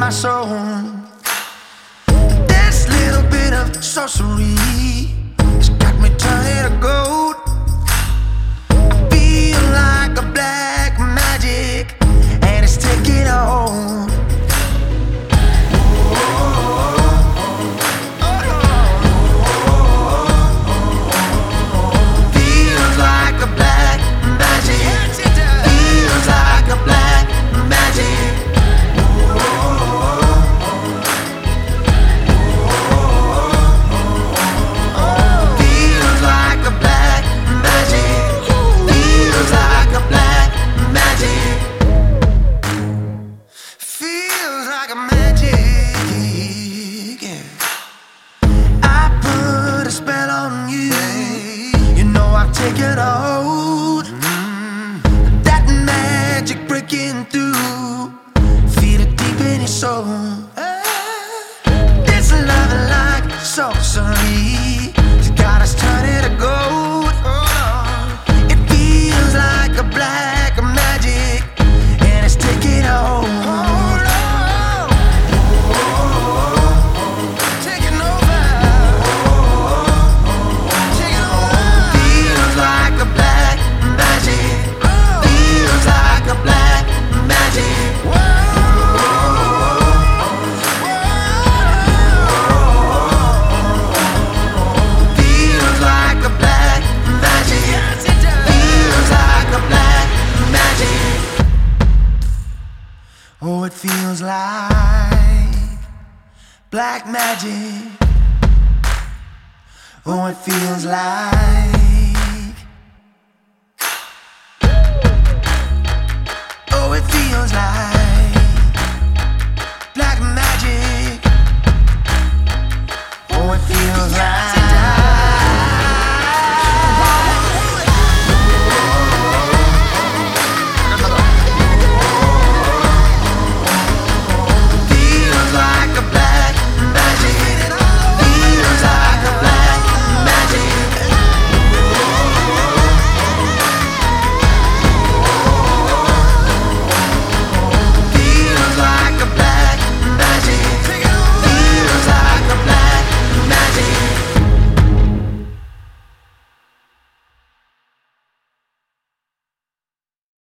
my soul. This little bit of sorcery. breaking through. Feel it deep in your soul. Eh, it's alive like sorcery. feels like black magic. Oh, it feels like. Oh, it feels like black magic. Oh, it feels like.